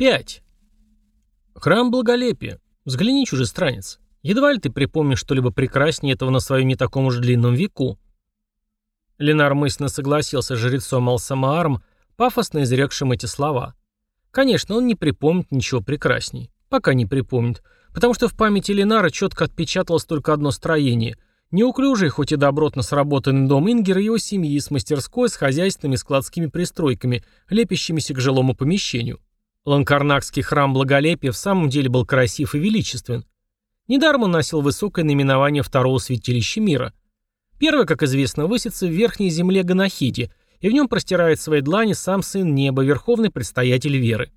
5. Храм благолепия. Взгляни, чужестранец. Едва ли ты припомнишь что-либо прекраснее этого на своем не таком уж длинном веку. Ленар мысленно согласился с жрецом Алсамааром, пафосно изрекшим эти слова. Конечно, он не припомнит ничего прекрасней. Пока не припомнит. Потому что в памяти Ленара четко отпечаталось только одно строение. Неуклюжий, хоть и добротно сработанный дом Ингера и его семьи с мастерской, с хозяйственными складскими пристройками, лепящимися к жилому помещению. Ланкарнакский храм благолепия в самом деле был красив и величествен. Недаром он носил высокое наименование второго святилища мира. Первый, как известно, высится в верхней земле Ганахиде, и в нем простирает свои длани сам сын неба, верховный предстоятель веры.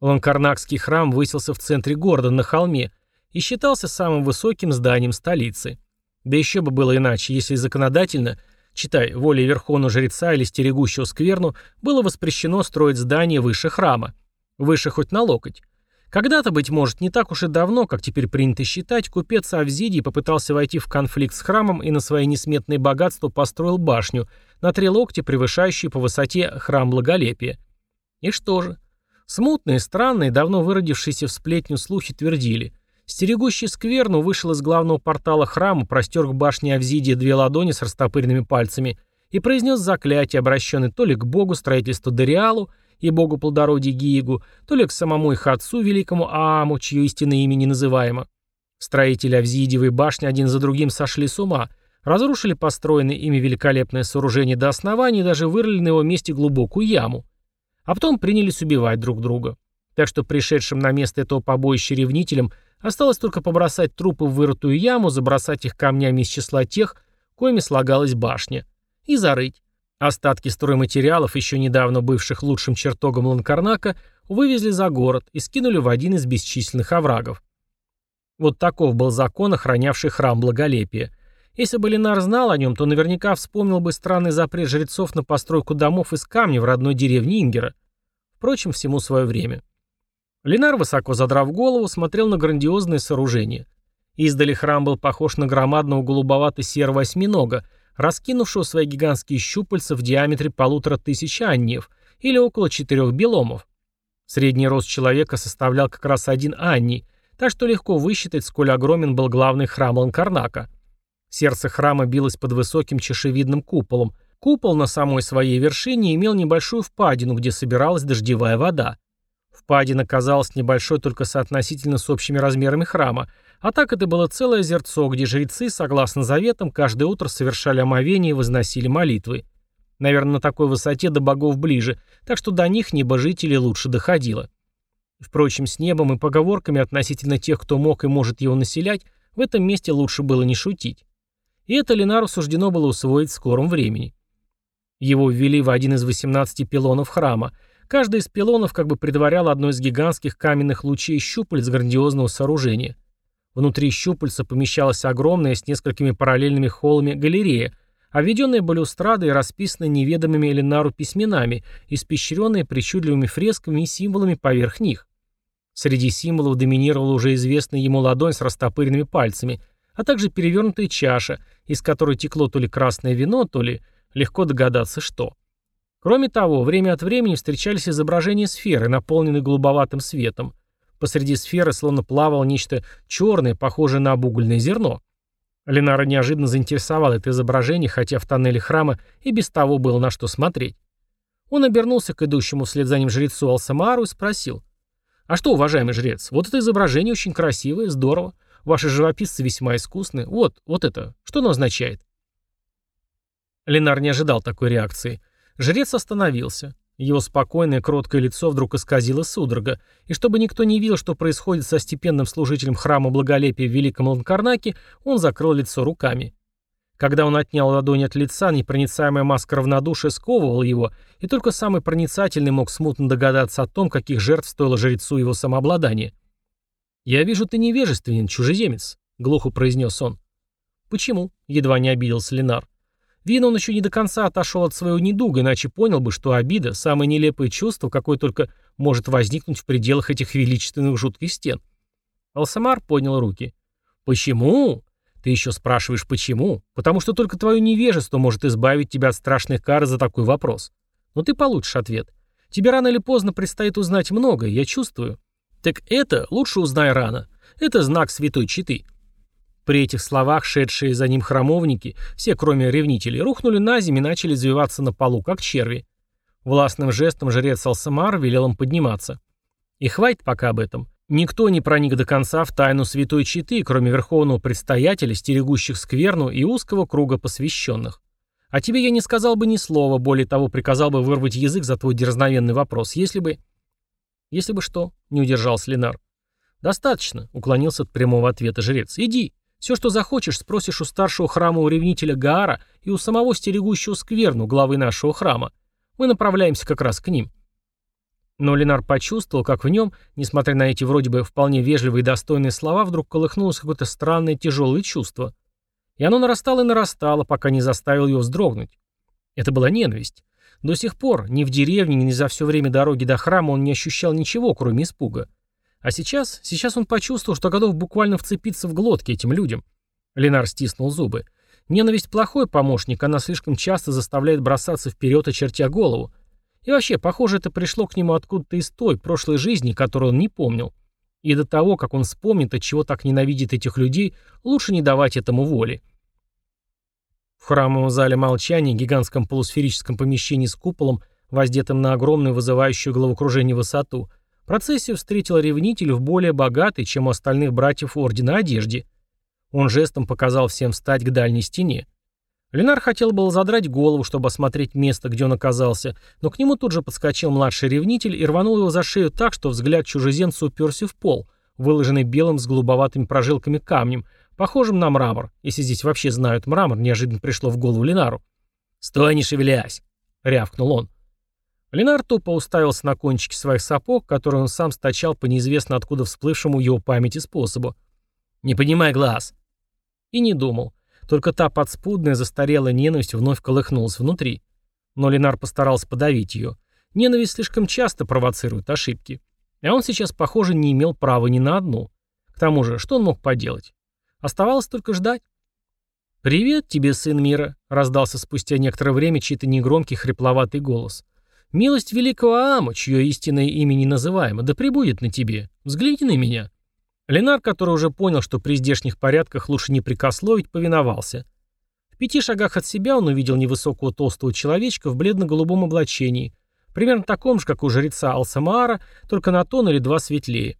Ланкарнакский храм высился в центре города, на холме, и считался самым высоким зданием столицы. Да еще бы было иначе, если законодательно, читай, волей верховного жреца или стерегущего скверну, было воспрещено строить здание выше храма. Выше хоть на локоть. Когда-то, быть может, не так уж и давно, как теперь принято считать, купец Авзидий попытался войти в конфликт с храмом и на свои несметные богатства построил башню, на три локтя превышающую по высоте храм благолепия. И что же? Смутные, странные, давно выродившиеся в сплетню слухи твердили. Стерегущий скверну вышел из главного портала храма, простер к башне Авзидия две ладони с растопыренными пальцами и произнес заклятие, обращенное то ли к богу строительства Дориалу, и богу плодородия Гиегу, то ли к самому их отцу, великому Ааму, чье истинное имя не называемо. Строители Авзиидиевой башни один за другим сошли с ума, разрушили построенное ими великолепное сооружение до основания и даже вырыли на его месте глубокую яму. А потом принялись убивать друг друга. Так что пришедшим на место этого побоища ревнителям осталось только побросать трупы в вырытую яму, забросать их камнями из числа тех, коими слагалась башня, и зарыть. Остатки стройматериалов, еще недавно бывших лучшим чертогом Ланкарнака, вывезли за город и скинули в один из бесчисленных оврагов. Вот таков был закон, охранявший храм благолепия. Если бы Ленар знал о нем, то наверняка вспомнил бы странный запрет жрецов на постройку домов из камня в родной деревне Ингера. Впрочем, всему свое время. Ленар, высоко задрав голову, смотрел на грандиозное сооружение. Издали храм был похож на громадного голубовато-серого осьминога, раскинувшего свои гигантские щупальца в диаметре полутора тысяч анниев, или около четырех беломов. Средний рост человека составлял как раз один анний, так что легко высчитать, сколь огромен был главный храм Ланкарнака. Сердце храма билось под высоким чашевидным куполом. Купол на самой своей вершине имел небольшую впадину, где собиралась дождевая вода. Впадина казалась небольшой только соотносительно с общими размерами храма, а так это было целое озерцо, где жрецы, согласно заветам, каждое утро совершали омовение и возносили молитвы. Наверное, на такой высоте до богов ближе, так что до них небожители лучше доходило. Впрочем, с небом и поговорками относительно тех, кто мог и может его населять, в этом месте лучше было не шутить. И это Ленару суждено было усвоить в скором времени. Его ввели в один из 18 пилонов храма. Каждый из пилонов как бы предварял одно из гигантских каменных лучей щупалец грандиозного сооружения. Внутри щупальца помещалась огромная с несколькими параллельными холлами галерея, обведенная балюстрадой и расписанная неведомыми Эленару письменами, испещренная причудливыми фресками и символами поверх них. Среди символов доминировала уже известная ему ладонь с растопыренными пальцами, а также перевернутая чаша, из которой текло то ли красное вино, то ли легко догадаться что. Кроме того, время от времени встречались изображения сферы, наполненные голубоватым светом, Посреди сферы словно плавало нечто черное, похожее на обугольное зерно. Ленара неожиданно заинтересовало это изображение, хотя в тоннеле храма и без того было на что смотреть. Он обернулся к идущему вслед за ним жрецу Алсамару и спросил. «А что, уважаемый жрец, вот это изображение очень красивое, здорово. Ваши живописцы весьма искусны. Вот, вот это, что оно означает?» Ленар не ожидал такой реакции. Жрец остановился. Его спокойное, кроткое лицо вдруг исказило судорога, и чтобы никто не видел, что происходит со степенным служителем храма благолепия в Великом Ланкарнаке, он закрыл лицо руками. Когда он отнял ладонь от лица, непроницаемая маска равнодушия сковывала его, и только самый проницательный мог смутно догадаться о том, каких жертв стоило жрецу его самообладание. «Я вижу, ты невежественен, чужеземец», — глухо произнес он. «Почему?» — едва не обиделся Ленар. Видно, он еще не до конца отошел от своего недуга, иначе понял бы, что обида – самое нелепое чувство, какое только может возникнуть в пределах этих величественных жутких стен. Алсамар поднял руки. «Почему?» «Ты еще спрашиваешь, почему? Потому что только твое невежество может избавить тебя от страшных кар за такой вопрос. Но ты получишь ответ. Тебе рано или поздно предстоит узнать многое, я чувствую. Так это лучше узнай рано. Это знак святой читы». При этих словах шедшие за ним храмовники, все кроме ревнителей, рухнули на землю и начали извиваться на полу, как черви. Властным жестом жрец Алсамар велел им подниматься. И хватит пока об этом. Никто не проник до конца в тайну святой читы, кроме верховного предстоятеля, стерегущих скверну и узкого круга посвященных. А тебе я не сказал бы ни слова, более того, приказал бы вырвать язык за твой дерзновенный вопрос, если бы... Если бы что, не удержался Ленар. Достаточно, уклонился от прямого ответа жрец. Иди, все, что захочешь, спросишь у старшего храмового ревнителя Гаара и у самого стерегущего скверну, главы нашего храма. Мы направляемся как раз к ним. Но Ленар почувствовал, как в нем, несмотря на эти вроде бы вполне вежливые и достойные слова, вдруг колыхнулось какое-то странное тяжелое чувство. И оно нарастало и нарастало, пока не заставило его вздрогнуть. Это была ненависть. До сих пор ни в деревне, ни за все время дороги до храма он не ощущал ничего, кроме испуга. А сейчас, сейчас он почувствовал, что готов буквально вцепиться в глотки этим людям. Ленар стиснул зубы. Ненависть плохой помощник, она слишком часто заставляет бросаться вперед, очертя голову. И вообще, похоже, это пришло к нему откуда-то из той прошлой жизни, которую он не помнил. И до того, как он вспомнит, от чего так ненавидит этих людей, лучше не давать этому воли. В храмовом зале молчания, гигантском полусферическом помещении с куполом, воздетым на огромную вызывающую головокружение высоту, процессию встретил ревнитель в более богатой, чем у остальных братьев Ордена одежде. Он жестом показал всем встать к дальней стене. Ленар хотел было задрать голову, чтобы осмотреть место, где он оказался, но к нему тут же подскочил младший ревнитель и рванул его за шею так, что взгляд чужеземца уперся в пол, выложенный белым с голубоватыми прожилками камнем, похожим на мрамор. Если здесь вообще знают мрамор, неожиданно пришло в голову Ленару. «Стой, не шевелясь!» — рявкнул он. Ленар тупо уставился на кончики своих сапог, которые он сам стачал по неизвестно откуда всплывшему его памяти способу. «Не поднимай глаз!» И не думал. Только та подспудная застарелая ненависть вновь колыхнулась внутри. Но Ленар постарался подавить ее. Ненависть слишком часто провоцирует ошибки. А он сейчас, похоже, не имел права ни на одну. К тому же, что он мог поделать? Оставалось только ждать. «Привет тебе, сын мира», — раздался спустя некоторое время чей-то негромкий хрипловатый голос. «Милость великого Аама, чье истинное имя не называемо, да пребудет на тебе. Взгляни на меня». Ленар, который уже понял, что при здешних порядках лучше не прикословить, повиновался. В пяти шагах от себя он увидел невысокого толстого человечка в бледно-голубом облачении, примерно таком же, как у жреца Алсамаара, только на тон или два светлее.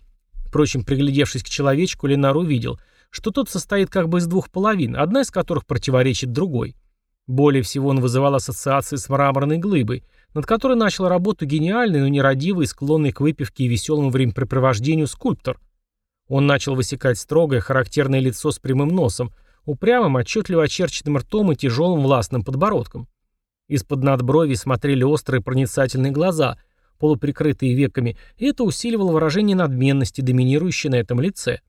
Впрочем, приглядевшись к человечку, Ленар увидел, что тот состоит как бы из двух половин, одна из которых противоречит другой. Более всего он вызывал ассоциации с мраморной глыбой, над которой начал работу гениальный, но нерадивый, склонный к выпивке и веселому времяпрепровождению скульптор – он начал высекать строгое, характерное лицо с прямым носом, упрямым, отчетливо очерченным ртом и тяжелым властным подбородком. Из-под надброви смотрели острые проницательные глаза, полуприкрытые веками, и это усиливало выражение надменности, доминирующее на этом лице.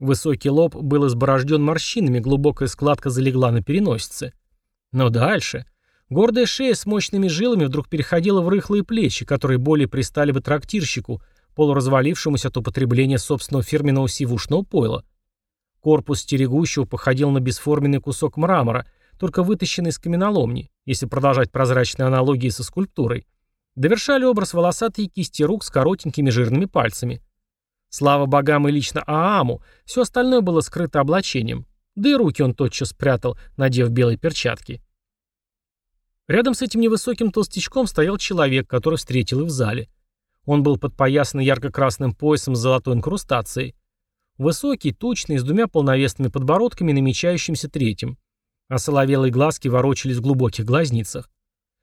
Высокий лоб был изборожден морщинами, глубокая складка залегла на переносице. Но дальше... Гордая шея с мощными жилами вдруг переходила в рыхлые плечи, которые более пристали бы трактирщику, полуразвалившемуся от употребления собственного фирменного сивушного пойла. Корпус стерегущего походил на бесформенный кусок мрамора, только вытащенный из каменоломни, если продолжать прозрачные аналогии со скульптурой. Довершали образ волосатые кисти рук с коротенькими жирными пальцами. Слава богам и лично Ааму, все остальное было скрыто облачением, да и руки он тотчас спрятал, надев белые перчатки. Рядом с этим невысоким толстячком стоял человек, который встретил их в зале. Он был подпоясан ярко-красным поясом с золотой инкрустацией. Высокий, тучный, с двумя полновесными подбородками, намечающимся третьим. А соловелые глазки ворочались в глубоких глазницах.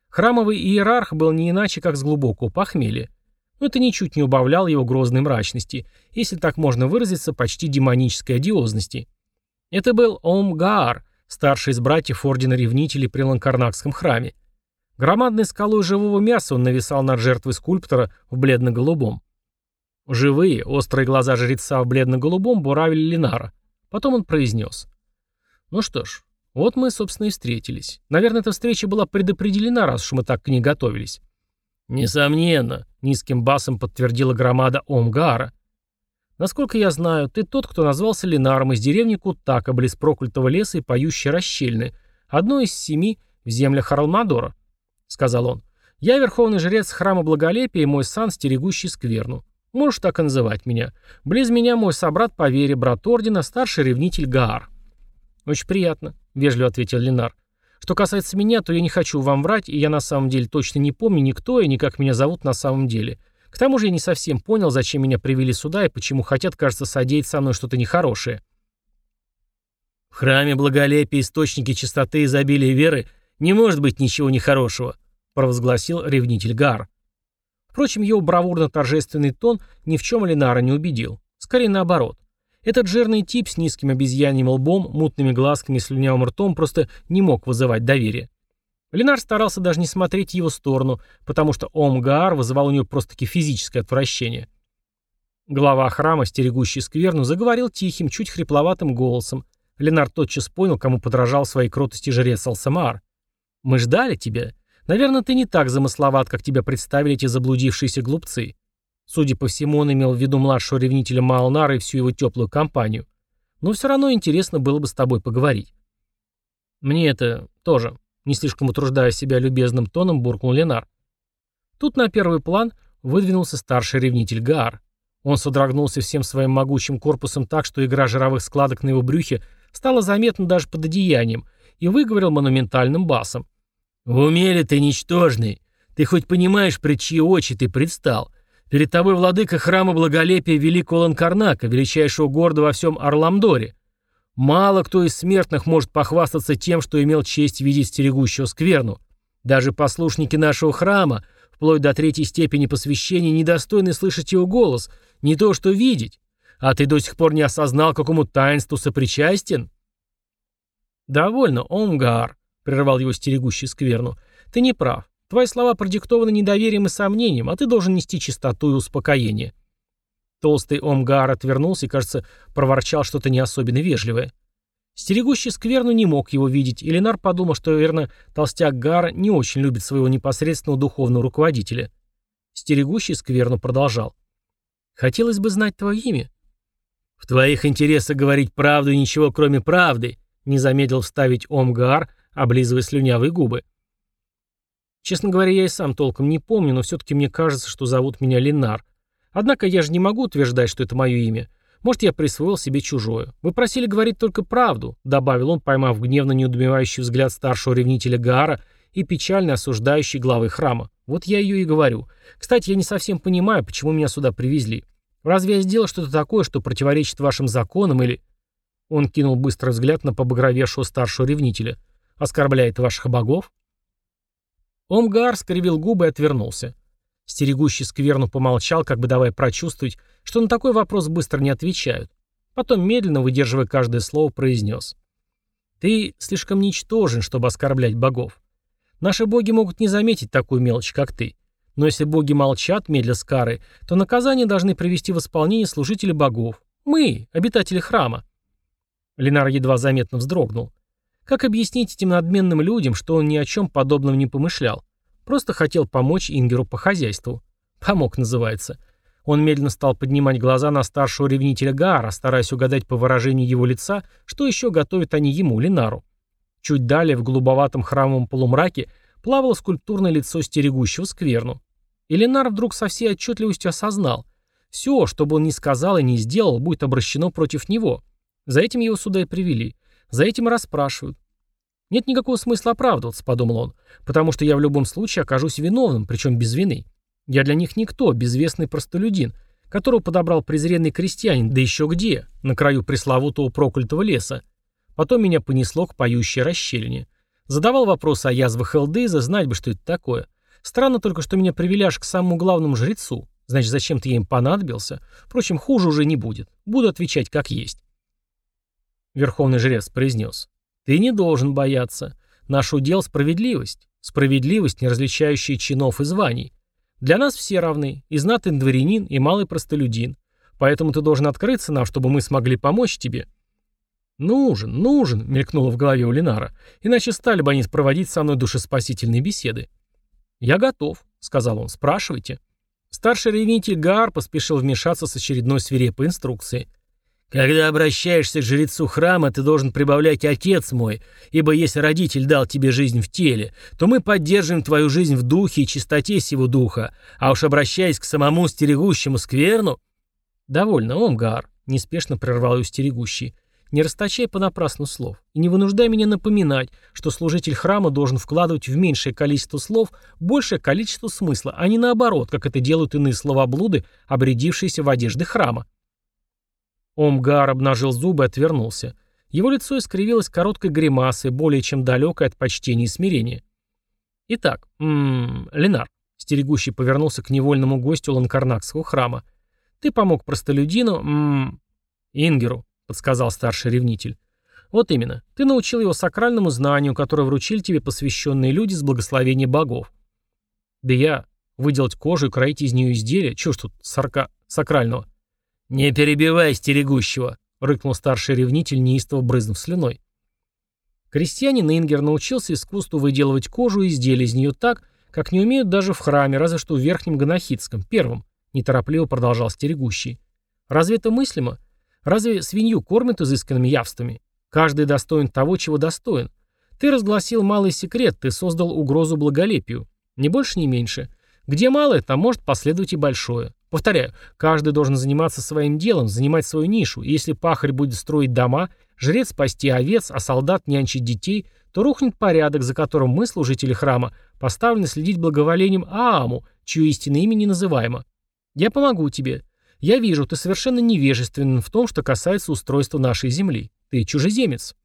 Храмовый иерарх был не иначе, как с глубокого похмелья. Но это ничуть не убавляло его грозной мрачности, если так можно выразиться, почти демонической одиозности. Это был Ом Гаар, старший из братьев Ордена Ревнителей при Ланкарнакском храме. Громадной скалой живого мяса он нависал над жертвой скульптора в бледно-голубом. Живые, острые глаза жреца в бледно-голубом буравили Линара. Потом он произнес. «Ну что ж, вот мы, собственно, и встретились. Наверное, эта встреча была предопределена, раз уж мы так к ней готовились». «Несомненно», — низким басом подтвердила громада Омгара. «Насколько я знаю, ты тот, кто назвался Линаром из деревни Кутака, близ проклятого леса и поющей расщельны, одной из семи в землях Харалмадора сказал он. Я верховный жрец храма Благолепия и мой сан, стерегущий скверну. Можешь так и называть меня. Близ меня мой собрат по вере, брат ордена, старший ревнитель Гаар. Очень приятно, вежливо ответил Ленар. Что касается меня, то я не хочу вам врать, и я на самом деле точно не помню никто и ни как меня зовут на самом деле. К тому же я не совсем понял, зачем меня привели сюда и почему хотят, кажется, содеять со мной что-то нехорошее. В храме благолепия, источники чистоты изобилия веры не может быть ничего нехорошего, провозгласил ревнитель Гар. Впрочем, его бравурно-торжественный тон ни в чем Ленара не убедил. Скорее наоборот. Этот жирный тип с низким обезьяньим лбом, мутными глазками и слюнявым ртом просто не мог вызывать доверия. Ленар старался даже не смотреть его сторону, потому что Омгаар вызывал у него просто-таки физическое отвращение. Глава храма, стерегущий скверну, заговорил тихим, чуть хрипловатым голосом. Ленар тотчас понял, кому подражал своей кротости жрец Алсамаар. «Мы ждали тебя. Наверное, ты не так замысловат, как тебя представили эти заблудившиеся глупцы. Судя по всему, он имел в виду младшего ревнителя Маалнара и всю его теплую компанию. Но все равно интересно было бы с тобой поговорить». «Мне это тоже», не слишком утруждая себя любезным тоном, буркнул Ленар. Тут на первый план выдвинулся старший ревнитель Гаар. Он содрогнулся всем своим могучим корпусом так, что игра жировых складок на его брюхе стала заметна даже под одеянием, и выговорил монументальным басом. «В уме ли ты, ничтожный? Ты хоть понимаешь, пред чьи очи ты предстал? Перед тобой владыка храма благолепия великого Ланкарнака, величайшего города во всем Орламдоре. Мало кто из смертных может похвастаться тем, что имел честь видеть стерегущего скверну. Даже послушники нашего храма, вплоть до третьей степени посвящения, недостойны слышать его голос, не то что видеть. А ты до сих пор не осознал, какому таинству сопричастен? «Довольно, Омгар», — прервал его стерегущий скверну. «Ты не прав. Твои слова продиктованы недоверием и сомнением, а ты должен нести чистоту и успокоение. Толстый Омгар отвернулся и, кажется, проворчал что-то не особенно вежливое. Стерегущий скверну не мог его видеть, и Ленар подумал, что, верно, толстяк Гар не очень любит своего непосредственного духовного руководителя. Стерегущий скверну продолжал. «Хотелось бы знать твое имя». «В твоих интересах говорить правду и ничего, кроме правды», не замедлил вставить Омгар, облизывая слюнявые губы. «Честно говоря, я и сам толком не помню, но все-таки мне кажется, что зовут меня Ленар. Однако я же не могу утверждать, что это мое имя. Может, я присвоил себе чужое. Вы просили говорить только правду», — добавил он, поймав гневно неудумевающий взгляд старшего ревнителя Гаара и печально осуждающий главы храма. «Вот я ее и говорю. Кстати, я не совсем понимаю, почему меня сюда привезли. Разве я сделал что-то такое, что противоречит вашим законам или...» Он кинул быстрый взгляд на побагровевшего старшего ревнителя. «Оскорбляет ваших богов?» Омгар скривил губы и отвернулся. Стерегущий скверну помолчал, как бы давая прочувствовать, что на такой вопрос быстро не отвечают. Потом, медленно, выдерживая каждое слово, произнес. «Ты слишком ничтожен, чтобы оскорблять богов. Наши боги могут не заметить такую мелочь, как ты. Но если боги молчат, медля с карой, то наказание должны привести в исполнение служители богов. Мы, обитатели храма». Ленар едва заметно вздрогнул. Как объяснить этим надменным людям, что он ни о чем подобном не помышлял? Просто хотел помочь Ингеру по хозяйству. Помог, называется. Он медленно стал поднимать глаза на старшего ревнителя Гаара, стараясь угадать по выражению его лица, что еще готовят они ему, Линару. Чуть далее, в голубоватом храмовом полумраке, плавало скульптурное лицо стерегущего скверну. И Ленар вдруг со всей отчетливостью осознал. Все, что бы он ни сказал и ни сделал, будет обращено против него. За этим его сюда и привели. За этим и расспрашивают. «Нет никакого смысла оправдываться», — подумал он, «потому что я в любом случае окажусь виновным, причем без вины. Я для них никто, безвестный простолюдин, которого подобрал презренный крестьянин, да еще где, на краю пресловутого проклятого леса. Потом меня понесло к поющей расщелине. Задавал вопросы о язвах Элдейза, знать бы, что это такое. Странно только, что меня привели аж к самому главному жрецу. Значит, зачем-то я им понадобился. Впрочем, хуже уже не будет. Буду отвечать как есть. Верховный жрец произнес. Ты не должен бояться. Наш удел – справедливость. Справедливость, не различающая чинов и званий. Для нас все равны, и знатный дворянин, и малый простолюдин. Поэтому ты должен открыться нам, чтобы мы смогли помочь тебе. «Нужен, нужен», — мелькнуло в голове у Ленара, «иначе стали бы они проводить со мной душеспасительные беседы». «Я готов», — сказал он, — «спрашивайте». Старший ревнитель Гаар поспешил вмешаться с очередной свирепой инструкцией. Когда обращаешься к жрецу храма, ты должен прибавлять «Отец мой», ибо если родитель дал тебе жизнь в теле, то мы поддерживаем твою жизнь в духе и чистоте сего духа, а уж обращаясь к самому стерегущему скверну... «Довольно, Омгар», — неспешно прервал ее стерегущий. «Не расточай понапрасну слов и не вынуждай меня напоминать, что служитель храма должен вкладывать в меньшее количество слов большее количество смысла, а не наоборот, как это делают иные словоблуды, обрядившиеся в одежды храма». Омгар обнажил зубы и отвернулся. Его лицо искривилось короткой гримасой, более чем далекой от почтения и смирения. «Итак, м -м, Ленар», — стерегущий повернулся к невольному гостю Ланкарнакского храма, — «ты помог простолюдину, м -м, Ингеру», — подсказал старший ревнитель. «Вот именно. Ты научил его сакральному знанию, которое вручили тебе посвященные люди с благословения богов». «Да я... Выделать кожу и кроить из нее изделия? Чего ж тут сарка... сакрального?» «Не перебивай стерегущего», — рыкнул старший ревнитель, неистово брызнув слюной. Крестьянин Ингер научился искусству выделывать кожу и изделия из нее так, как не умеют даже в храме, разве что в Верхнем Ганахидском, первом, неторопливо продолжал стерегущий. Разве это мыслимо? Разве свинью кормят изысканными явствами? Каждый достоин того, чего достоин. Ты разгласил малый секрет, ты создал угрозу благолепию. Ни больше, ни меньше. Где малое, там может последовать и большое. Повторяю, каждый должен заниматься своим делом, занимать свою нишу, и если пахарь будет строить дома, жрец спасти овец, а солдат нянчить детей, то рухнет порядок, за которым мы, служители храма, поставлены следить благоволением Ааму, чье истинное имя не называемо. Я помогу тебе. Я вижу, ты совершенно невежественен в том, что касается устройства нашей земли. Ты чужеземец.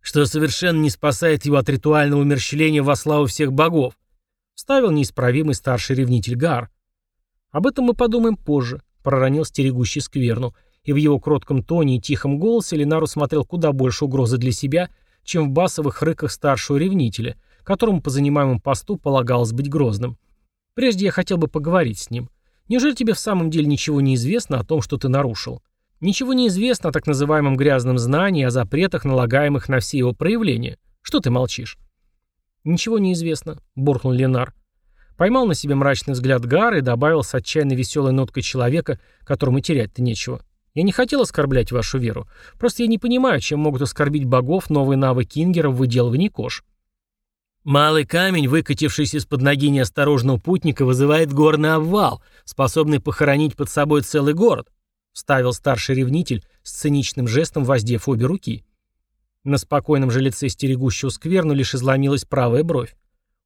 Что совершенно не спасает его от ритуального умерщвления во славу всех богов, ставил неисправимый старший ревнитель Гар. «Об этом мы подумаем позже», — проронил стерегущий скверну, и в его кротком тоне и тихом голосе Ленару смотрел куда больше угрозы для себя, чем в басовых рыках старшего ревнителя, которому по занимаемому посту полагалось быть грозным. «Прежде я хотел бы поговорить с ним. Неужели тебе в самом деле ничего не известно о том, что ты нарушил? Ничего не известно о так называемом грязном знании, о запретах, налагаемых на все его проявления. Что ты молчишь?» «Ничего не известно», — буркнул Ленар. Поймал на себе мрачный взгляд Гара и добавил с отчаянно веселой ноткой человека, которому терять-то нечего. «Я не хотел оскорблять вашу веру. Просто я не понимаю, чем могут оскорбить богов новые навыки Ингера в выделывании кож». «Малый камень, выкатившийся из-под ноги неосторожного путника, вызывает горный обвал, способный похоронить под собой целый город», вставил старший ревнитель с циничным жестом, воздев обе руки. На спокойном же лице стерегущего скверну лишь изломилась правая бровь.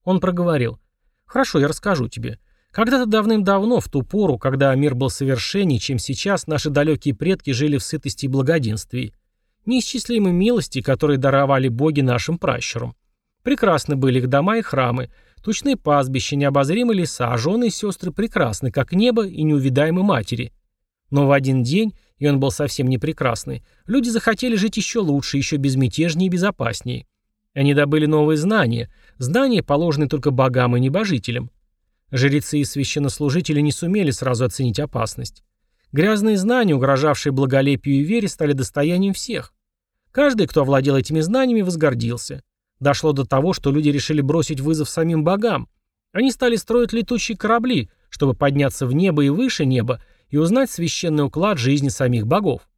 Он проговорил. Хорошо, я расскажу тебе. Когда-то давным-давно, в ту пору, когда мир был совершеннее, чем сейчас, наши далекие предки жили в сытости и благоденствии. Неисчислимы милости, которые даровали боги нашим пращурам. Прекрасны были их дома и храмы, тучные пастбища, необозримые леса, а жены и сестры прекрасны, как небо и неувидаемы матери. Но в один день, и он был совсем не прекрасный, люди захотели жить еще лучше, еще безмятежнее и безопаснее. Они добыли новые знания, знания, положенные только богам и небожителям. Жрецы и священнослужители не сумели сразу оценить опасность. Грязные знания, угрожавшие благолепию и вере, стали достоянием всех. Каждый, кто овладел этими знаниями, возгордился. Дошло до того, что люди решили бросить вызов самим богам. Они стали строить летучие корабли, чтобы подняться в небо и выше неба и узнать священный уклад жизни самих богов.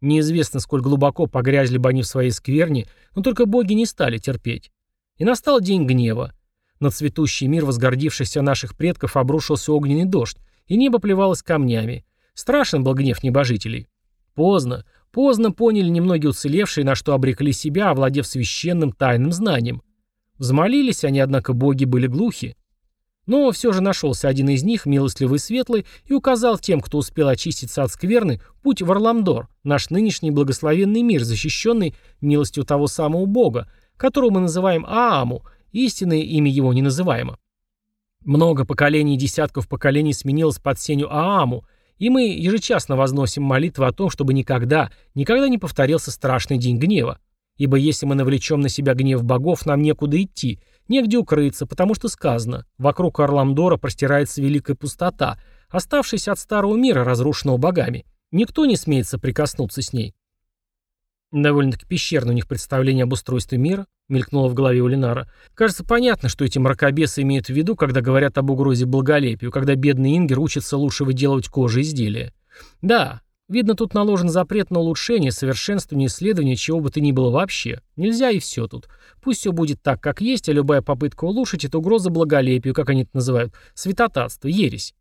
Неизвестно, сколь глубоко погрязли бы они в своей скверне, но только боги не стали терпеть. И настал день гнева. На цветущий мир возгордившихся наших предков обрушился огненный дождь, и небо плевалось камнями. Страшен был гнев небожителей. Поздно, поздно поняли немногие уцелевшие, на что обрекли себя, овладев священным тайным знанием. Взмолились они, однако боги были глухи. Но все же нашелся один из них, милостливый светлый, и указал тем, кто успел очиститься от скверны, путь в Орламдор, наш нынешний благословенный мир, защищенный милостью того самого Бога, которого мы называем Ааму, истинное имя его не называемо. Много поколений и десятков поколений сменилось под сенью Ааму, и мы ежечасно возносим молитвы о том, чтобы никогда, никогда не повторился страшный день гнева. Ибо если мы навлечем на себя гнев богов, нам некуда идти, негде укрыться, потому что сказано, вокруг Орламдора простирается великая пустота, оставшаяся от старого мира, разрушенного богами. Никто не смеет соприкоснуться с ней. Довольно-таки пещерное у них представление об устройстве мира, мелькнуло в голове у Ленара. Кажется, понятно, что эти мракобесы имеют в виду, когда говорят об угрозе благолепию, когда бедный Ингер учится лучше выделывать кожи изделия. Да, Видно, тут наложен запрет на улучшение, совершенствование исследования чего бы то ни было вообще. Нельзя и все тут. Пусть все будет так, как есть, а любая попытка улучшить – это угроза благолепию, как они это называют, святотатство, ересь.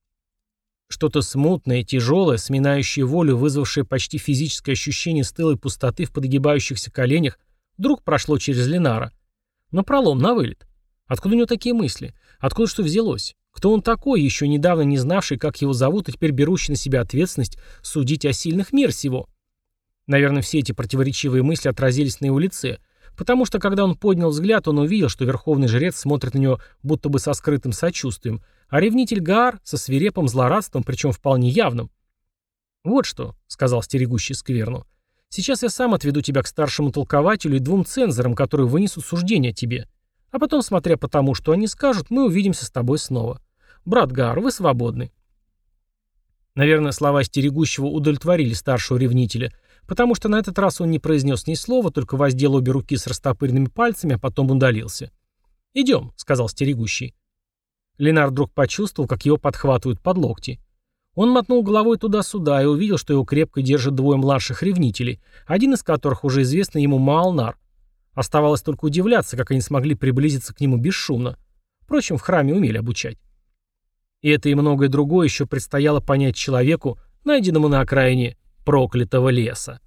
Что-то смутное, тяжелое, сминающее волю, вызвавшее почти физическое ощущение стылой пустоты в подгибающихся коленях, вдруг прошло через Ленара. На пролом, на вылет. Откуда у него такие мысли? Откуда что взялось? Кто он такой, еще недавно не знавший, как его зовут, и теперь берущий на себя ответственность судить о сильных мир сего? Наверное, все эти противоречивые мысли отразились на его лице, потому что, когда он поднял взгляд, он увидел, что верховный жрец смотрит на него будто бы со скрытым сочувствием, а ревнитель Гаар со свирепым злорадством, причем вполне явным. «Вот что», — сказал стерегущий скверну, — «сейчас я сам отведу тебя к старшему толкователю и двум цензорам, которые вынесут суждение тебе. А потом, смотря по тому, что они скажут, мы увидимся с тобой снова. «Брат Гар, вы свободны». Наверное, слова стерегущего удовлетворили старшего ревнителя, потому что на этот раз он не произнес ни слова, только воздел обе руки с растопыренными пальцами, а потом удалился. «Идем», — сказал стерегущий. Ленар вдруг почувствовал, как его подхватывают под локти. Он мотнул головой туда-сюда и увидел, что его крепко держат двое младших ревнителей, один из которых уже известный ему Маалнар. Оставалось только удивляться, как они смогли приблизиться к нему бесшумно. Впрочем, в храме умели обучать. И это и многое другое еще предстояло понять человеку, найденному на окраине проклятого леса.